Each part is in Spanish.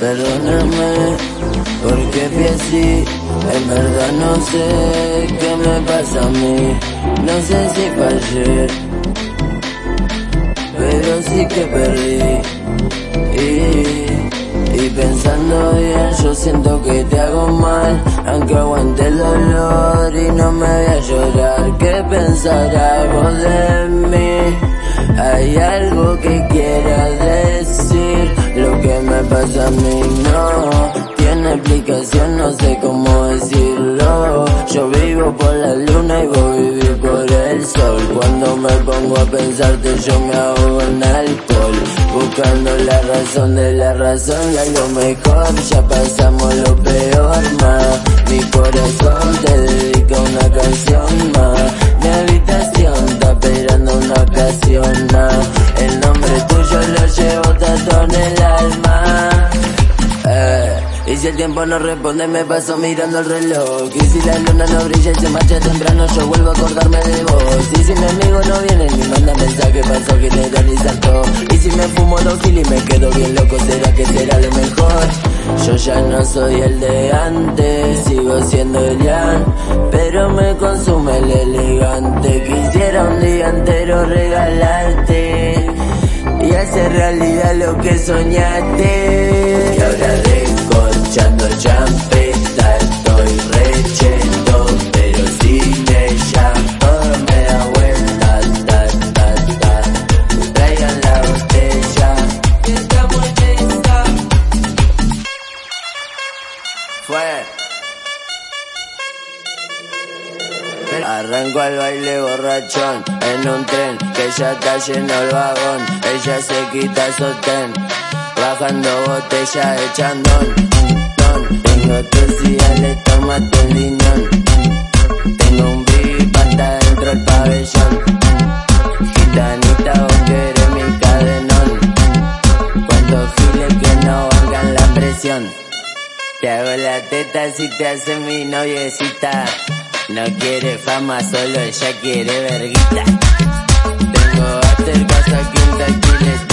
Perdóname porque fui así, en verdad no sé qué me pasa a mí, no sé si fallé, pero sí que perdí. Y, y pensando bien, yo siento que te hago mal, aunque aguante el dolor y no me voy a llorar. ¿Qué pensarás vos de mí no tiene explicación, no sé cómo decirlo. Yo vivo por la luna y voy a vivir por el sol. Cuando me pongo a pensarte, yo me ahogo en alcohol. Buscando la razón de la razón, la lo mejor. Ya pasamos lo peor más. Si el tiempo no responde me paso mirando el reloj. Y si la luna no brilla y se marcha temprano yo vuelvo a acordarme de vos. Y si mi amigo no viene ni manda mensaje paso generalizar todo. Y si me fumo dos kilos y me quedo bien loco será que será lo mejor Yo ya no soy el de antes, sigo siendo el Jan Pero me consume el elegante. Quisiera un día entero regalarte y hacer realidad lo que soñaste. Y ahora Arranco al baile borrachón en un tren que ya está lleno el vagón. Ella se quita sostén, bajando botella de chandón. Tengo tos y dale, tómate un Te hago la teta si te hace mi noviecita. No quiere fama, solo ella quiere verguita. Tengo after casa quinta quiletita.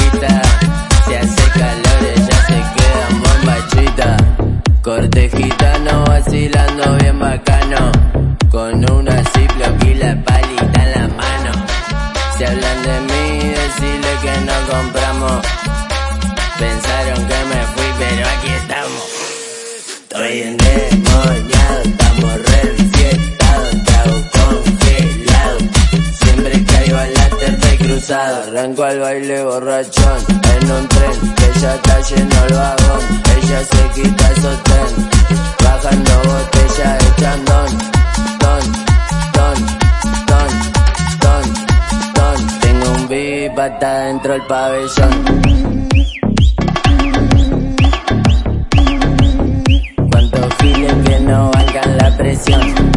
Arranco al baile borrachón. En un tren que ya está lleno el vagón, ella se quita el sostén. Bajando botella de chandón, don, don, don, don, don. Tengo un bip hasta dentro del pabellón. Cuántos giles que no bancan la presión.